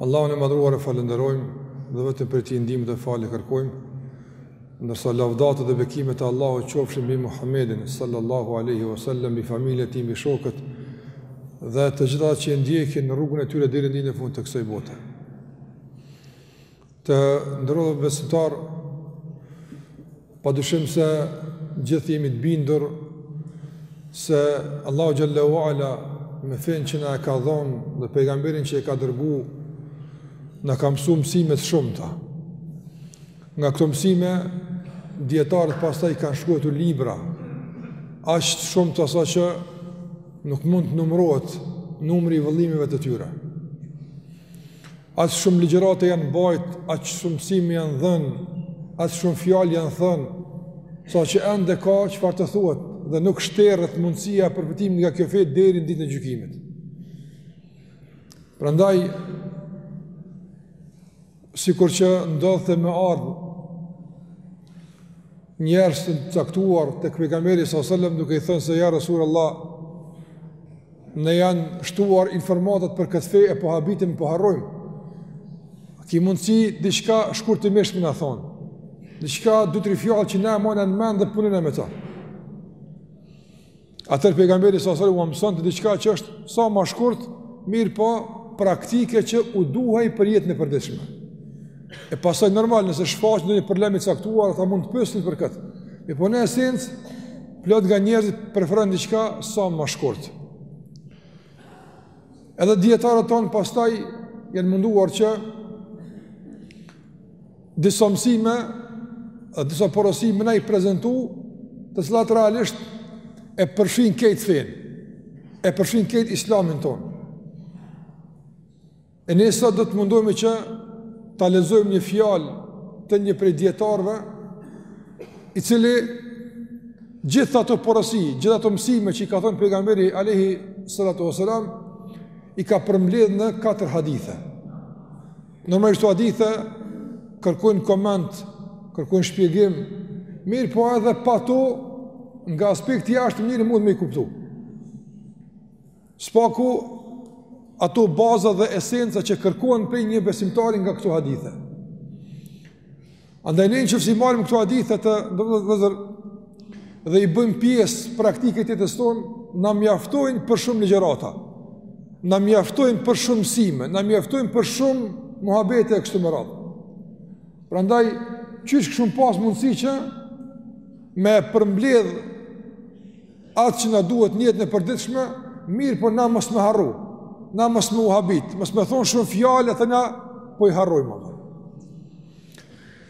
Allahun e madhruar e falënderojmë dhe vetëm prej tij ndihmë dhe falje kërkojmë. Ndërsa lavdatat dhe bekimet e Allahut qofshin mbi Muhammedin sallallahu alaihi wasallam, mbi familjen e tij, mbi shokët dhe të gjithë ata që e ndjekin rrugën e tyre deri në ditën e fundit të kësaj bote. Të nderuar besimtarë, pa dyshim se gjithë jemi të bindur se Allahu Xhel-le ue Ala me fenë që na e ka dhonë dhe pejgamberin që e ka dërgu na ka mësu mësime të shumta. Nga këto mësime, dijetarët pastaj kanë shkruejtur libra aq të shumta sa që nuk mund të numrohet numri i vëllimeve të tyre. Aq shumë ligjërata janë mbajt, aq shumë mësime janë dhënë, aq shumë fjalë janë thënë, sa që ende ka çfarë të thuhet dhe nuk shteret mundësia e përfitimit nga kjo fe deri në ditën e gjykimit. Prandaj sikur që ndodhte me ardh njerëz të caktuar tek pejgamberi sallallahu alajhi wasallam duke i thënë se ja rasulullah Na janë shtuar informatat për këtë fe e po habitemi, po harrojmë. Ki mundësi diçka shkurtimisht me na thonë. Diçka dy tri fjalë që na e mbojmë në mend dhe punojmë me ta. Atëherë pejgamberi salallahu ua mësonte diçka që është sa ma shkurt, mirëpo praktike që u duhej për jetën e përditshme. E pastaj normal, nëse shfaqej ndonjë problem i caktuar, ata mund të pyesnin për këtë. Mirëpo në esencë, plot nga njerëzit preferojnë diçka sa ma shkurt. Edhe dijetarët tonë pastaj janë munduar që disa mësime dhe disa porosi me na i prezentu të cilat realisht e përfshijnë krejt fenë, e përfshijnë krejt islamin tonë. E ne sot do të mundohemi që ta lexojmë një fjalë të një prej dijetarëve, i cili gjithë ato porosi, gjithë ato mësime që i ka thonë pejgamberi alayhi salatu wasalam i ka përmbledh në katër hadithe. Normalisht këto hadithe kërkojnë koment, kërkojnë shpjegim, mirëpo edhe pa to nga aspekti i jashtëm njeri mund me i kuptu. S'paku ato baza dhe esenca që kërkohen prej një besimtari nga këto hadithe. Andaj ne në qoftë se i marrim këto hadithe të nderuar vëllezër dhe i bëjmë pjesë praktike të jetës tonë, na mjaftojnë për shumë ligjërata. Na mjaftojnë për shumë mësime, na mjaftojnë për shumë muhabete e kështu me radhë. Prandaj qysh kish me pas mundësi që me përmbledh Atë që na duhet në jetën e përditshme, mirëpo na mos me harru. Na mos me u habit, mos me thon shumë fjalë e na po i harrojmë ato.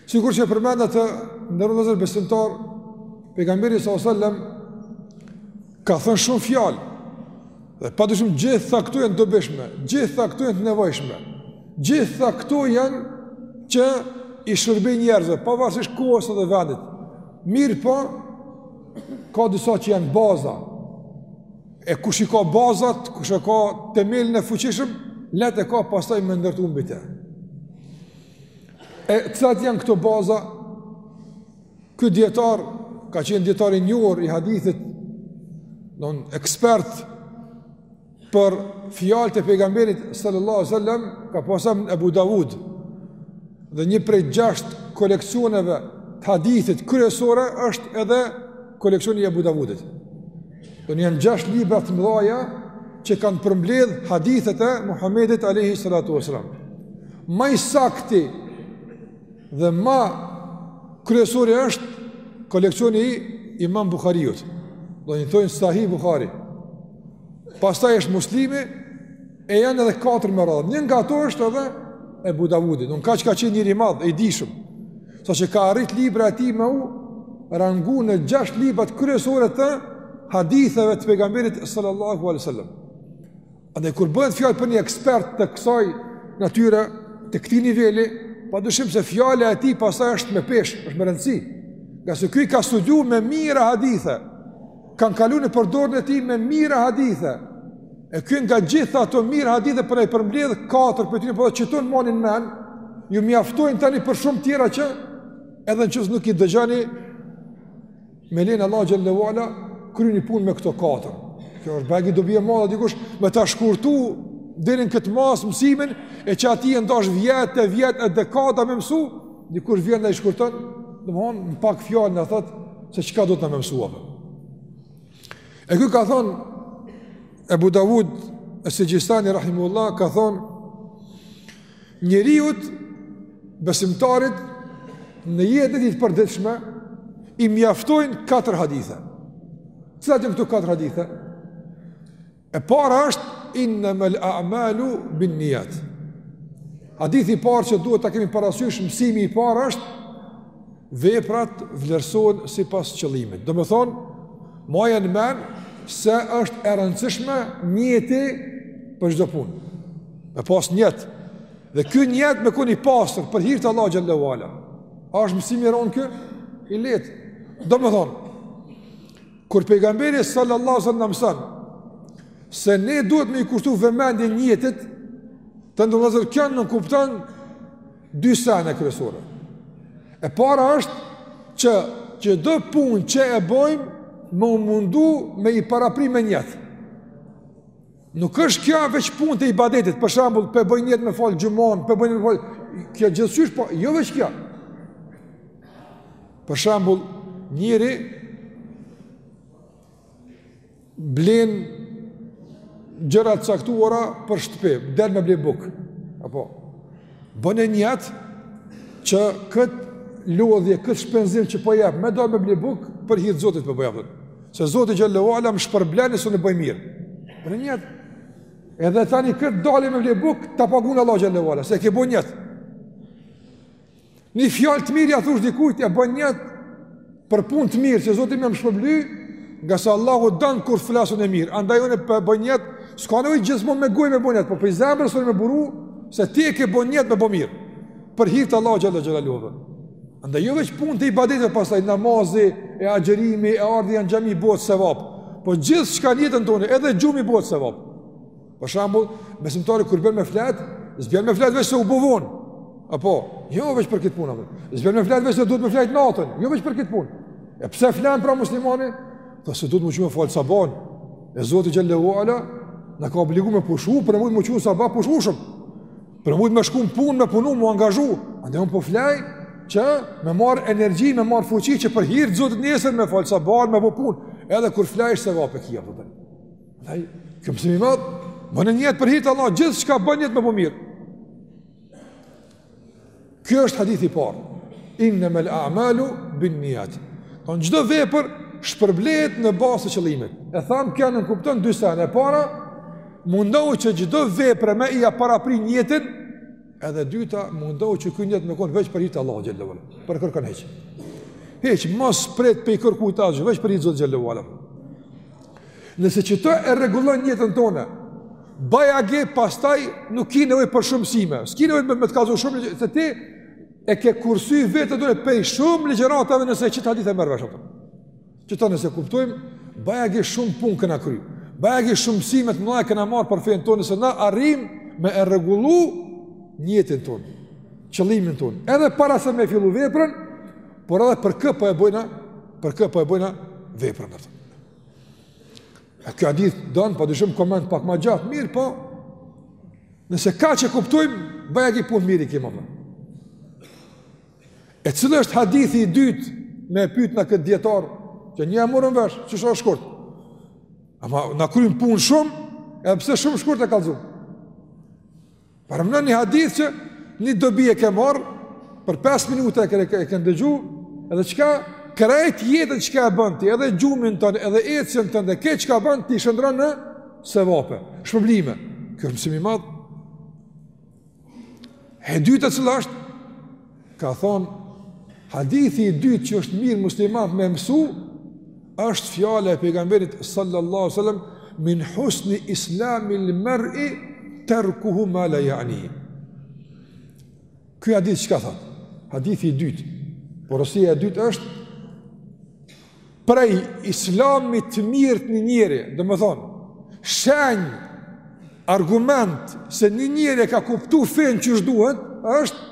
Sikur që përmenda të nderuar vëllezër besimtarë, pejgamberi s.a.s. ka thënë shumë fjalë, dhe pa dyshim gjitha këto janë të dobishme, gjitha këto janë të nevojshme, gjitha këto janë që i shërbejnë njerëzve, pavarësisht kohës dhe vendit. Mirëpo, Ka disa që janë baza, e kush i ka bazat, kush e ka temelin e fuqishëm, lehtë e ka pastaj me ndërtu mbi të. E cilat janë këto baza, ky dijetar ka qenë dijetar i njohur i hadithit, një ekspert, Për fjalët e pejgamberit sallallahu alajhi wasallam ka pas emrin Ebu Davud dhe një prej gjashtë koleksioneve të hadithit kryesore është edhe koleksioni i Ebu Davudit. Domethënë janë gjashtë libra të mëdhaja që kanë përmbledh hadithet e Muhammedit alayhi salatu wasallam. Ma i sakti dhe ma kryesori është koleksioni i Imam Buhariut. Domethënë i thojnë Sahih Buhari. Pastaj është Muslimi E janë edhe katër me radhë Një nga ato është edhe Ebu Davudi Domethënë kaq ka qenë njeri i madh e i dijshëm Saqë ka arrit libra e tij me u rangu në gjashtë librat kryesore të haditheve të pejgamberit Sallallahu alejhi ve sallam Andaj kur bëhet fjalë për një ekspert të kësaj natyre të këtij niveli Pa dyshim se fjala e tij pastaj është me peshë është me rëndësi Ngase ky i ka studiu me mijëra hadithe kanë kalu nëpër dorën e tij me mijëra hadithe, e ky nga gjithë ato mijëra hadithe po na i përmbledh katër po thotë qëto në i mani n'men, ju mjaftojnë tani për shumë tjera që edhe në qoftë se nuk i dëgjoni me lejen e Allahut xhelle ve ala kryni punë me këto katër. Kjo është bajagi dobi e madhe dikush me ta shkurtu deri në këtë masë mësimin e që atij i janë dash vjet e vjet e dekada me mësu, Dikush vjen na i shkurton, domethonë në pak fjallë na thotë se çka duhet na me mësu. E kjo ka thonë, Ebu Davud es-Sixhistani, rahimehullah, ka thonë, njeriut besimtarit në jetën e tij të përditshme, i mjaftojnë katër hadithe. Cilat janë këto katër hadithe? E para është inna mel a'malu bin nijat. Hadithi i parë që duhet ta kemi parasysh mësimi i parë është veprat vlerësohen sipas qëllimit. Domethonë, maje në men se është e rëndësishme nijeti për çdo punë. Me pas nijet. Dhe ky nijet me konë i pastër për hir të Allahut xhelle ve ala. A është mësim i rëndë ky? I lehtë. Domethonë, Kur pejgamberi sallallahu alaihi wasallam mëson se ne duhet me i kushtu vëmendje nijetit, të nderuar vëllezër, kjo nënkupton dy sene kryesore. E para është që çdo punë që e bojmë me u mundu me i parapri me nijet. Nuk është kjo veç punët e ibadetit, për shembull, po bëj nijet me fal xhumon, po bëj nijet, kjo gjithsesi, po jo veç kjo. Për shembull, njëri blen gjëra të caktuara për shtëpi, del me ble bukë. Apo Bën nijet që këtë lodhje, këtë shpenzim që po jap, me dal me ble bukë, për hir të Zotit po bëj. Se Zoti xhelle ve ala më shpërblen nëse e bëj mirë. Bën nijet, edhe tani këtë dalje me ble bukë, ta pagun Allahu xhelle ve ala, se e ke bo nijet. Një fjalë të mirë ja thush dikujt, e bën nijet për punë të mirë që Zoti me shpërbly, ngase Allahu don kur flasim mirë. Andaj unë po bëj nijet, s'ka nevojë gjithmonë me gojë me bë nijet, por prej zemrës sonë me buru se ti e ke bë nijet me bë mirë. Për hir të Allahut xhelle xhelaluhu. Andaj jo veç punët e ibadeteve pastaj namazi e agjërimi e ardhja në xhami bëhet sevap. Po gjithçka në jetën tonë edhe gjumi bëhet sevap. Për shembull, besimtari kur bjen me flet, s'bjen me flet veç se u bu vonë. Apo, jo veç për këtë punë apo. S'bjen me flet veç se duhet me flet natën, jo veç për këtë punë. E pse flen pra muslimani? Tha se duhet me u çu me fal sabon. E Zoti xhelle ve ala na ka obligu me pushu për me mujt me u çu n'sabah pushushëm. Për me mujt me shku n'punë, me punu, me u angazhu. Andaj un po flej që me marr energji, me marr fuqi që për hir të Zotit nesër me fal sabon, me bo punë. Edhe kur flejsh sevape ki, po. Ndaj, kjo mësim i madh, me bë nijet për hir të Allahut, gjithçka bën nijet me bo mirë. Ky është hadithi i parë. Innemel a'malu bin-nijat. Çdo vepër shpërblehet në bazë të qëllimit. E thamë, kjo nënkupton dy sene. E para, mundohu që çdo vepre me ia parapri nijetin, edhe e dyta, mundohu që ky nijet me konë veç për hir të Allahut xhelle ve ala, për kërkën hiç. Hiç, mos prit prej kërkujt asen, veç për hir të Zotit xhelle ve ala. Nëse qetë e rregullon jetën tonë, bajagi, pastaj nuk ki nevojë për shumë mësime, s'ki nevojë me, me të kallzu shumë ligjë, se ti e ke kursy veten tonde pej shumë ligjëratave nëse qet hadith e merr vesh atë. Qetë nëse kuptojmë, bajagi shumë punë kena kry, bajagi shumë mësime të mëdhaja kena marrë për fenë tonë, nëse na arrim me e rregullu nijetin tonë, qëllimin tonë, edhe para se me fillu veprën, por edhe për kë po e bojna, për kë po e bojna veprën atë. A kjo hadith don pa dyshim koment pak ma gjatë, mirëpo nëse kaq kuptojmë, bajagi punë mirë i kemi. E cili është hadithi i dytë me e pytë na këtë dijetar, që një e morëm vesh, që ishte shkurt. Ama na kryn punë shumë, edhe pse shumë shkurt e kallzum. Paramendo një hadith që një dobi e ke marrë, për 5 minuta e ke, ke ndëgju, edhe çka krejt jetën çka e bën ti, edhe gjumin tënd, edhe ecjen tënde, dhe krejt çka bën ti shndërron në sevape, shpërblime. Kjo është mësim i madh. E dyta cila është, Ka thonë, hadithi i dytë që është mirë muslimani me mësu, është fjala e pejgamberit sallallahu sallam, min husni islamil mer'i terkuhu ma la jani. Ky hadith çka thot? Hadithi i dytë, porosia e dytë është, prej islamit të mirë të një njeri, domethonë, shenjë, argument, se një njeri e ka kuptu fenë qysh duhet, është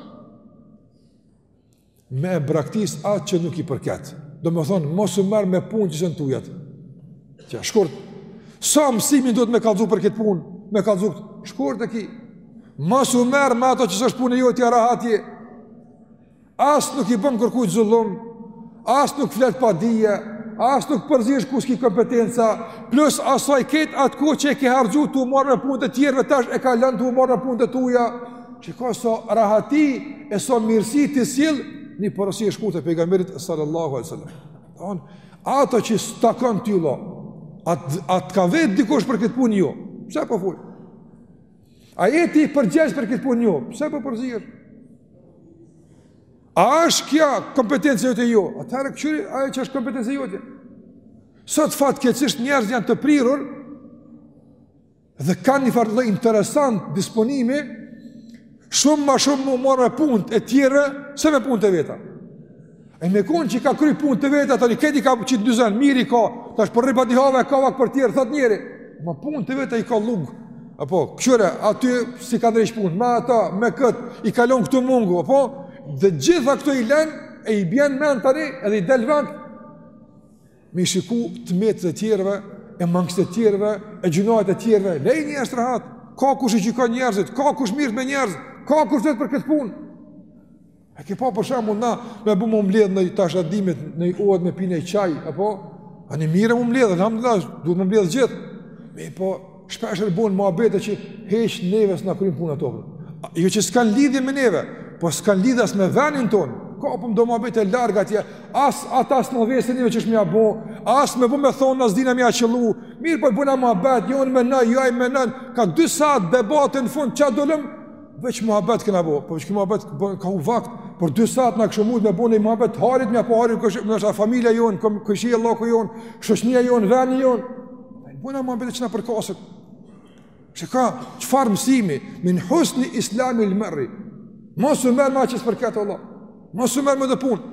me e braktis atë që nuk i përket. Domethonë, mos u merr me punë që s'janë tujat. Qe, shkurt, sa mësimin duhet me kallzu për këtë punë, me kallzu këtë, shkurt e ki, mos u merr me ato që s'është punë e jotja, rahat je, As nuk i bën kërkujt zullum, as nuk flet pa dije, as nuk përzihesh ku s'ki kompetenca, plus asaj krejt atë kohë që e ke harxhu tu u marrë me punë të tjerëve tash e kalon tu u marrë me punët e tuja. Shiko sa rahati e sa mirësi t'i sjell një porosi e shkurtë e pejgamberit sallallahu alaihi wasallam. Don ato që s'të takon ty vëlla, a t' a t'ka vetë dikush për këtë punë? Jo. Pse po fol? A je ti i përgjegjshëm për këtë punë? Jo. Pse po përzihesh? A është kjo kompetencë jote? Jo. Atëherë kqyre atë që është kompetencë jote. Sot fatkeqësisht njerëzit janë të prirur dhe kanë një farë interesant disponimi shumë ma shumë me u marrë me punët e tjerëve se me punët e veta. E me konë që i ka kry punët e veta, tani, ky i ka qitë n'dyzen, mirë i ka, tash po rri badihava, ka vakt për tjerë, thot njeri, ama punët e veta i ka lonë, apo, këqyre, aty s'i ka ndreq punët, me ata, me këtë, i ka lonë këtu mangu, apo, dhe gjitha këto i len, e i bjen n'mend tani, edhe i del vakt, me i shiku të metat e tjerëve, e mangësitë e tjerëve, e gjynahet e tjerëve, leji njerëzit rahat, ka kush i gjykon njerëzit, ka kush merret me njerëzit, ka kush vetë për këtë punë, E ke pa për shembull na me bo m'u mbledh tash dimnit në odë me pi një çaj apo ani mirë m'u mbledh alhamdulillah duhet m'u mbledh gjithë me po shpesh e bën mohabete që hiç neve s'na kryjn punën tonë jo që s'kan lidhje me neve po s'kan lidhje as me vendin ton ka po do mohabete larg atje as ata s'na vesin neve qysh me ia bo as me bo me thon as dinë me ia qëllu mirëpo bëjna mohabet jo me na jo ai me na ka dy sahat debate në fund ç'a dolëm Veç muhabet kena bo, po veç kena muhabet ka hup vakt, për dy sahat na kishim mujt me bo një muhabet hajrit, me bo hajrit, qysh na është familja jonë, kojshillëku jonë, shoqnia jonë, veni jonë. Bojna muhabete që na përkasin. Çka, çfar mësimi, min husni islamil mer'i. Mos u merr me çka s'të përket vlla. Mos u merr me atë punë.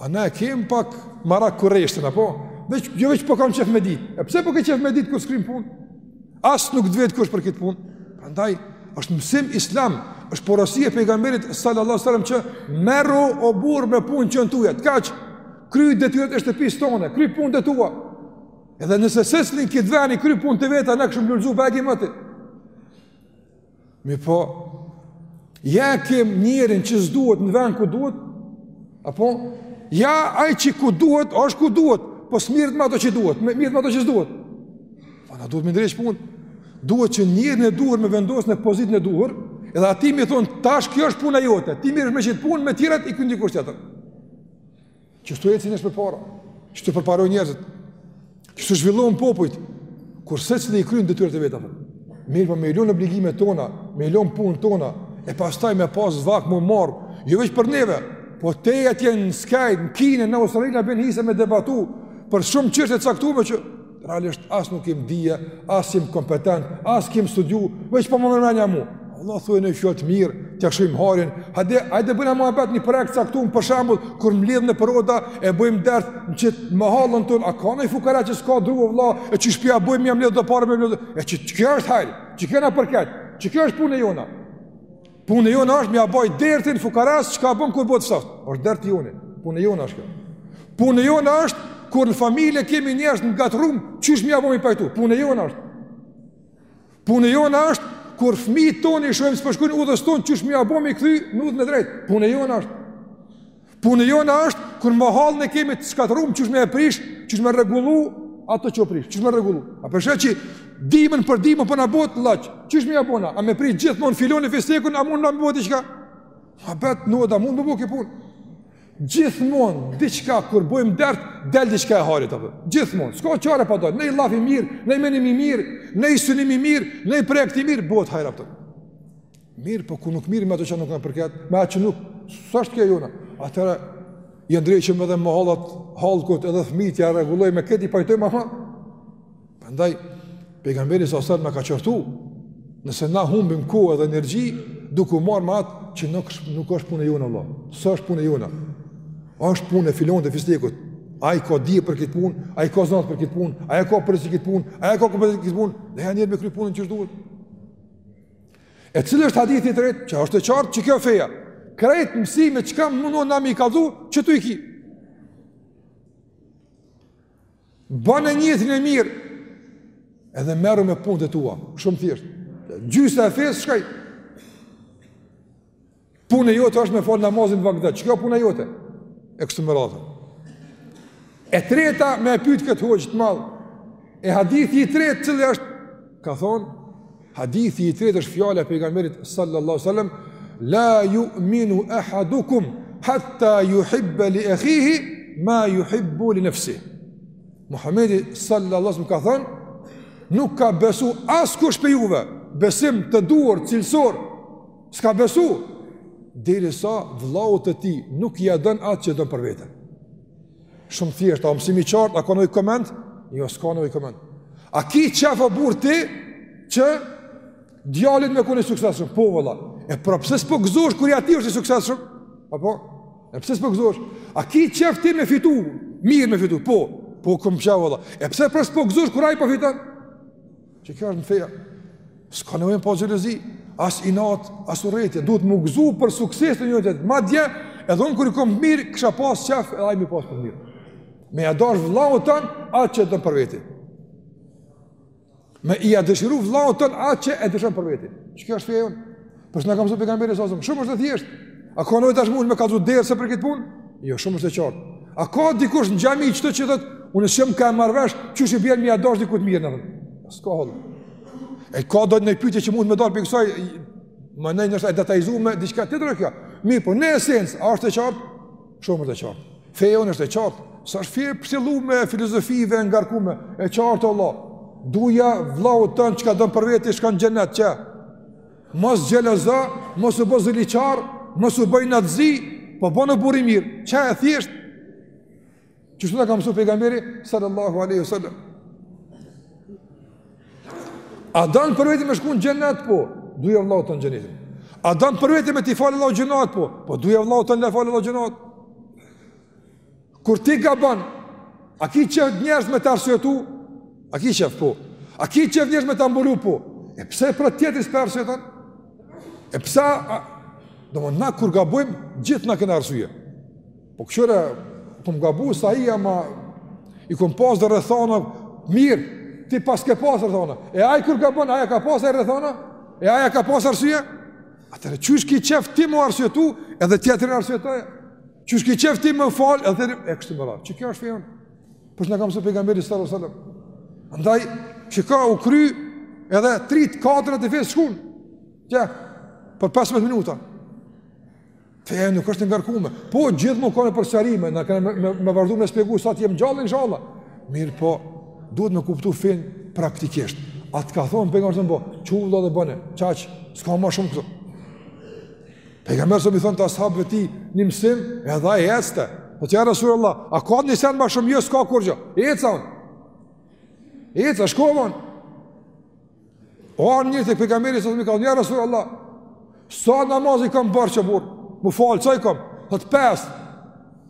A na e kem pak marak kureshtjen apo? Veç jo veç po kam qef me dit. E pse po ke qef me dit kur s'kryn punë? As nuk t'vet kush për këtë punë. Prandaj është mësim islam, është porosi e pejgamberit sallallahu alajhi wasallam që merru o burr me punë të tuja, të kaç kry detyrat e shtëpisë tonë, kry punët e tua. Edhe nëse secili n'këtë ven i kryn punët e veta, na kishim lulzu bajagi moti. Mirëpo, ja kem njerin që s'duhet në vend ku duhet, apo, ja ai që ku duhet, është ku duhet, po s'mirret me ato që duhet, me, mirret me ato që s'duhet. Po, na duhet me ndreq punë, duhet që njerin e duhur me vendos në pozitën e duhur, edhe atij me i thonë, tash kjo është puna jote, ti mirresh me qit punë, me tjerat i kryn dikush tjetër. Qështu ecin njerëz përpara, qështu përparojn njerëzit, qështu zhvillohen popujt, kur secili i kryn detyrat e veta, mirëpo me i lon obligimet tona, me i lon punët tona, e pastaj me pas vakt m'u marr, jo veç për neve, po tej atje në skaj, në Kinë, në Australi na bjen hise me debatu, për shumë çështje të caktume që Realisht as nuk kim dije, as jim kompetent, as kim studiu, veç po ma merr menja mu. Vlla thuje një fjal të mirë, ta shohim hajrin, hajde, hajde bëjna muhabet një projekt t'caktum, për shembull, kur mbledhën nëpër oda, e bëjmë dert në qit mëhallën tonë, a ka naj fukara që s'ka dru, vlla, e qysh p'ja bëjmë ja mbledhim do pare me mbledh, e qekjo është hajr, qekjo na përket, qekjo është punë e jona. Punë e jona është me ia bo dertin fukaras çka bon kur bohet ftoft. është derti jonë, punë e jona është kjo. Punë e jona është kur në familje kemi njerëz të ngatrrum, qysh me ia bo me i pajtu, punë e jona është. Punë e jona është kur fëmijt ton i shohim s'po shkojnë udhës tonë, qysh me ia bo me i kthy në udhën e drejtë, punë e jona është. Punë jona është kur mohallën e kemi të shkatërruar qysh me e prish, qysh me rregullu ato që u prish, qysh me rregullu. A për shkak që dimën për dimën po na bëhet lloç, qysh me ja bo na, a me prit gjithmonë filan e fistekun, a mund na me bo diçka? A bëhet në oda mund të bëhet punë. Gjithmonë kur bëjmë dert, del diçka e hajrit apo. Gjithmonë, s'ka çare pa dal, nji llaf i mirë, nji menim i mirë, nji synim i mirë, nji projekt i mirë bëhet hajr apet. Mirë, po kur nuk merresh me ato që nuk na përket, me atë që nuk, s'është kjo jona? Atëherë i ndreq edhe me hallet e hallkut edhe fëmijët ja rregulloj me këtë i pajtojmë afa. Prandaj pejgamberi salallahu na ka qortu, nëse na humbim kohë edhe energji duke u marrë me atë që nuk nuk është puna jonë vallah. S'është puna jonë. Është puna e filan fistekut. Ai ka dije për këtë punë, ai ka zonat për këtë punë, ai ka për këtë punë, ai ka për këtë punë, ne jena me kry punën që duhet. E cili është hadithi i tretë, që është e qartë që kjo feja, krejt mësime çka mundna me i kallxu, qetu i ki. Bane nijetin e mirë, edhe merru me punët e tua, shumë thjesht. Gjysa e fesë shkoi. Puna jote është me falë namazin n'vakt edhe qeka puna jote. E kështu me radhë. E treta me e pytë këtë hoxhë të madh, e hadithi i tretë cili është, ka thonë, hadithi i tretë është fjala e pejgamberit sallallahu sallam, la juminu ehadukum, hatta juhibbe li ehihi, ma juhibbu li nefsihi. Muhammedi sallallahu sallam ka thonë, nuk ka besu askush prej juve, besim të duhur, cilësor, S'ka besu, derisa vllaut të tij nuk ia don atë që don për veten. Shumë thjesht, a mësim i qartë, a ka nevojë koment? Jo, s'ka nevojë koment. A ki qef o burrë ti që djali yt me konë suksesshëm? Po, vëlla. E pra, pse s'po gëzohesh kur i ati është i suksesshëm? A po? E pse s'po gëzohesh? A ki qef ti me fitu? Mirë me fitu, po. Po, kom qef, vëlla. E pse pra s'po gëzohesh kur ai po fiton? Qekjo është feja. S'ka nevojë për xhelozi, as inat, as urrejtje. Duhet m'u gëzu për suksese të tjetrit. Madje, edhe unë kur i kom mirë, kisha pas qef, edhe ai m'i pas mirë. Me ja dash vllaut tond, atë që e don për veti. Me ja dëshiru vllaut tond, atë që e dëshiron për veti. Qekjo është feja jonë. Qështu na ka mësu pejgamberi salallahu, shumë është e thjeshtë. A ka nevojë tashmë me kallxu derse për këtë punë? Jo, shumë është e qartë. A ka dikush në xhami qetu që thotë, unë s'jam kah marr vesh, qysh bon me ia dash dikujt të mirë atë. S'ka hall. E ka ndonjë pyetje që mundet me dalë prej kësaj, manej ndoshta e detajzuar me diçka tjetër kjo. Mirë, po në esencë, a është e qartë? Shumë është e qartë. Feja jonë është e qartë. S'është fe e pshtjellun me filozofi, fe e ngarkume, e qartë vallah. Duja vllaut tond çka don për vete, e shkon n'xhenet, që? Mos xhelozo, mos u bë ziliqar, mos u bëj inatçi, po bonu burrë i mirë. Qe e thjeshtë. Qështu ta ka mësu pejgamberi sallallahu alaihi wasallam. A don për vete me shku në xhenet po, duaja vllaut tond xhenetin. A don për vete me t'i falë Allahu gjynahet po, po duaja vllaut tond t'ia falë Allahu gjynahet. Kur ti gabon, a ki qef njerëz me të arsyetu? A ki qef po? A ki qef njerëz me ta mbulu po? E pse për tjetrin s'po arsyeton? E pse do më na kur gabojm gjithë na kena arsye. Po kqyr po më gabu sa i jam i kom pas do rrethana. Mirë, ti paske pas rrethana. E ai kur gabon, ai ka pas rrethana? E ai ka pas arsye? Atëherë qysh ki qef ti me t'arsyetu edhe tjetrin arsyetoje? Qysh ki qef ti me t'falë, edhe tjetrin, e kështu me radhë. Qikjo është feja. Për që na ka msu pejgamberi sallallahu sallam. Andaj, që ka u kry, edhe 3-4 në të fesë shkun. Qe, për 15 minuta. Feja nuk është ngarkume. Po, gjithmonë kena për sharime, na kena me, me, me vazhdu me spjegu sa të jem gjallë, inshallah. Mirëpo, duhet me kuptu fenë praktikisht. A të ka thonë pejgamberi me bo, çu edhe bëne, qaq, s'ka ma shumë këtu. Pejgamberi sallam i thonte ashabëve të tij, "Ni mësim, edhe ai ecte." Po thot ja rasul Allah, a ka një sen ma shumë jo s'ka kurgjë. Eca. Eca shkova unë. O një te pejgamberi sallam ka thënë rasul Allah, "Sa namaz i kam borxh m'u fal, sa i kam." Thot pes.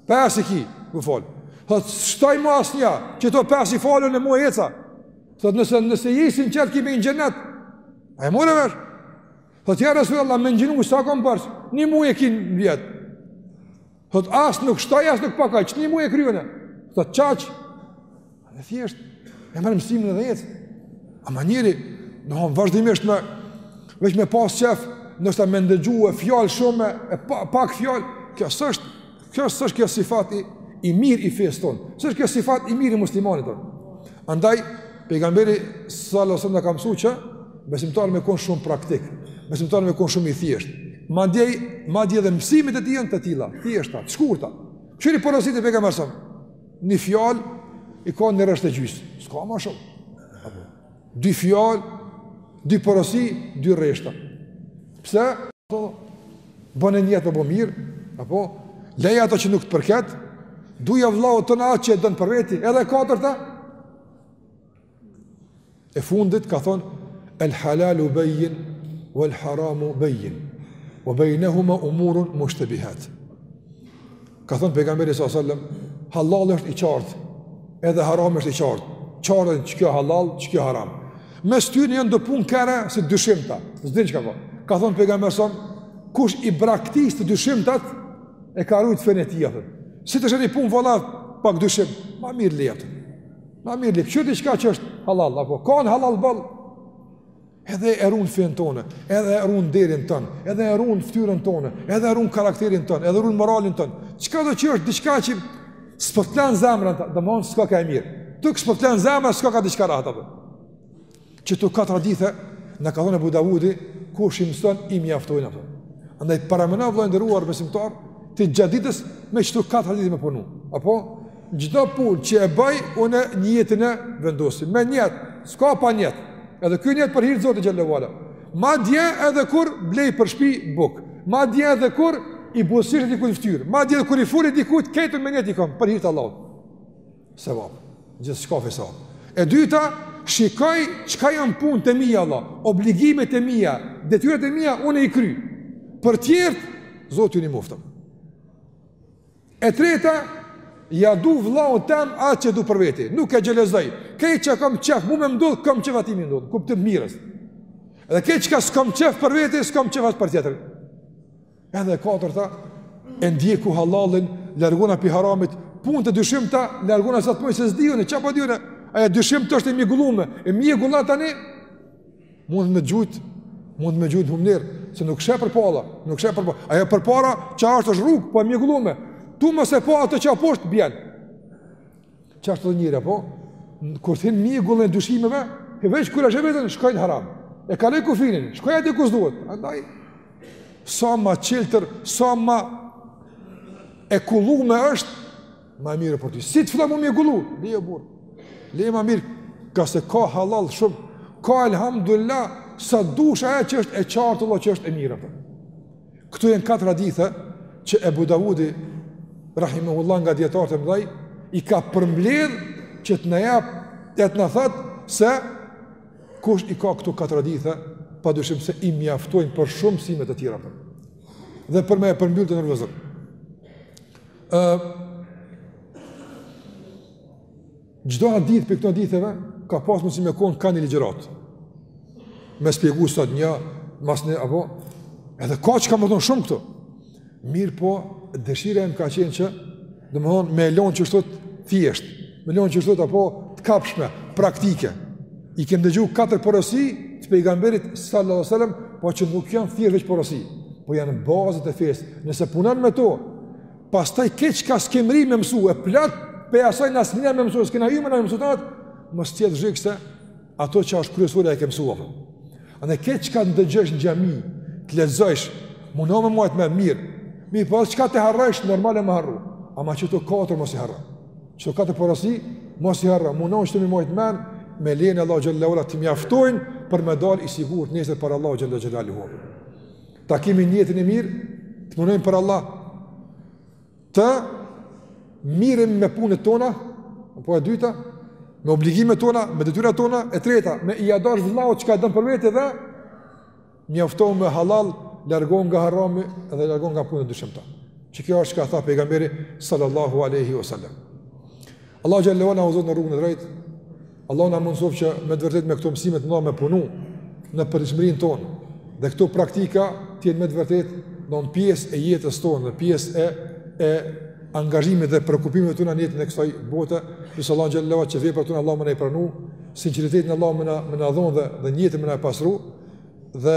Pes i ki, mu fal. Thot s'shtoj ma asnjë, qëto pes i fali unë, eca. Thot nëse nëse je i sinqert ki me hi në xhenet. A e more vesh. Thot ja Resul Allah, me ngjinu sa kom borxh, një muaj e ki n'vjet. Thot as nuk shtoj as nuk pakoj, që një muaj e kryj unë. Thot qaq. Dhe thjesht e marr mësimin edhe ec. Ama njeri do vazhdimisht me veç me pas qef, ndoshta me ndëgju fjalë shumë e pa, pak fjalë, kjo s'është Kjo është s'është kjo sifat i, i mirë i fesë tonë, s'është kjo sifat i mirë i muslimanit tonë. Andaj, pejgamberi sallallahu alajhi wasallam na ka msu që besimtari me kon shumë praktik, besimtari me kon shumë i thjeshtë. Madje madje edhe mësimet e tij janë të tilla, të thjeshta, të shkurta. Kqyri porositë e pejgamberit sallallahu alajhi wasallam. Ni fjalë i ka një rresht e gjys. S'ka ma shumë. Dy fjalë, dy porosi, dy rreshta. Pse? Bone nijet për mirë, apo lej ato që nuk të përket, duja vëllaut ton atë që e don për veti, edhe katërta. E fundit ka thon el halalu bayin wal haramu bayin. Wa bainahuma umurun mushtabihat. Ka thënë pejgamberi sa sallam, halal është i qartë, edhe haram është i qartë. Qartë qekjo halal, qekjo haram. Mes tyne janë do punë kere si dyshimta, s'din çka po. Ka thënë pejgamberi sallam kush i braktis të dyshimtat, e ka rujtë fenë e tij, jafën. Si të sheh ni punë vëlla, pak dyshim, ma mirë le. Ma mirë le, kqyr diçka që është halal, apo, ka halal boll, Edhe e ruan fenë tonë, edhe e ruan nderin tonë, edhe e ruan fytyrën tonë, edhe e ruan karakterin tonë, edhe ruan moralin tonë. Çka do të thotë diçka që s'po t'lan zemrën, domthon s'ka ka e mirë. Tu s'po t'lan zemrën s'ka ka diçka rahat apo. Qeto katër hadithe na ka thënë Ebu Davudi, kush i mëson i mjaftojnë apo. Andaj paramendo vëlla i nderuar besimtar, ti gjatë ditës me qeto katër hadithe me punu. Apo Çdo punë që e bëj, unë nijetin e vendosi. Me nijet, s'ka pa nijet. Edhe ky nijet për hir të Zotit xhele ve ala. Madje edhe kur blej për shpi bukë. Madje edhe kur i buzëqeshi dikujt n'ftyrë. Madje edhe kur i foli dikujt, kejt me nijet i kam, për hir t'Allahut. Sevap, gjithçka fi sa. E dyta, shikoj çka janë punët e mija Allah, obligimet e mija, detyret e mija, unë i kry. Për tjerët, Zoti ju nimoftë. E treta, ja du vëllaut tem atë që du për veti, nuk e xhelozoj. Kejt çka kam qef, mu me m'ndodh, kam qef ati me i ndodh, kuptim t'mirës. Edhe kejt çka s'kam qef për veti, s'kam qef as për tjetrin. Edhe e katërta, e ndjeki hallallin, largona pi haramit, punët e dyshimta, largona sa të muj se s'dihune, qa pa dihune, ajo e dyshimta është e mjegullume, e mjegulla tani, Mund me gjujt, mund me gjujt n'humnerë, se nuk sheh përpara, nuk sheh përpara. Ajo përpara qashtu është rrugë, po e mjegullume. Tu mos e pa atë qaposht, bjen. Qashtu njeri, po? Kur të hin n'mjegullën e dyshimeve, e veç kur e sheh veten, shkon n'haram. E kalon kufinin, shkon aty ku s'duhet. Andaj, sa ma çiltër, sa ma e kullume është, Ma mirë për ty. Si të fillon me u mjegullu? Leje burrë. Leje ma mirë. Ka se ka hallall shumë. Ka elhamdulilah sa dush ajo që është e qartë ajo që është e mirë. Për. Këto janë katër hadithe që Ebu Davudi, Rahimehullah nga dijetarët e mdhaj, i ka përmbledh që të na japë, e të na thotë se kush i ka këto katër hadithe, pa dyshim se i mjaftojnë për shumë mësime të tjera. Për. Dhe për me e përmbyllë të nderuar vëllezër. Ë Çdo hadith pi këto haditheve ka pas mundësi me kon ka ni ligjëratë. Me shpjegu sot një, mas një apo edhe ka çka me thon shumë këtu. Mirëpo dëshira jem ka qenë që domthon me lon qështu t'thjesht, Me lon qështu apo të kapshme, praktike. I kem dëgju katër porosi të pejgamberit sallallahu alajhi wasallam, po që nuk janë thjesht veç porosi, po janë bazat e fesë. Nëse punon me to, pastaj kejt çka s'kemi mrri me mësu e plot pi asaj na s'mrrina me mësu, s'kena hyjë me mësu ata, mos ti zgjikse Ato çka është kryesorja e ke mësu apo. Ama çka t'dëgjojsh në xhami, të lexojsh, muno me majt men mirë, mirëpo çka të harrojsh, normale me harru. Ama qëto katër mos i harro. Qëto katër porosi, mos i harro. Muno që t'i majsh men, me leje Allahu xhallahu ala të mjaftojnë për me dal i sigur nesër para Allahu xhallahu ala. Ta kemi nijetin e mirë, të punojmë për Allah. Të merremi me punët tona, apo e dyta, me obligimet tona, me detyrat tona, e treta, me ia dasht vëllaut çka don për vete dhe, mjaftohu me halal, largohu nga harami dhe largohu nga punët e dyshimta. Që kjo është çka tha pejgamberi sallallahu aleyhi wa sallam. Allahu xhallahu ala na udhëzoftë në rrugën e drejtë. Allahu na mundësoftë që me të vërtetë me këto mësime edhe me punu në përditshmërinë tonë. Dhe këto praktika të jenë me të vërtetë një pjesë e jetës tonë, dhe pjesë e e angazhimit dhe preokupimeve tona në jetën e kësaj bote. Lus Allahun xhallahu ala që veprat tona Allahu me na i pranu, sinqeritetin Allahu me na me na dhon dhe nijetin me na pastru dhe